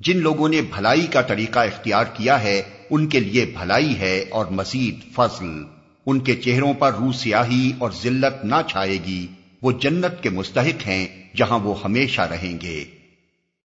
جن لوگوں نے بھلائی کا طریقہ اختیار کیا ہے، ان کے لیے بھلائی ہے اور مزید فضل۔ ان کے چہروں پر رو سیاہی اور ذلت نہ چھائے گی۔ وہ جنت کے مستحق ہیں جہاں وہ ہمیشہ رہیں گے۔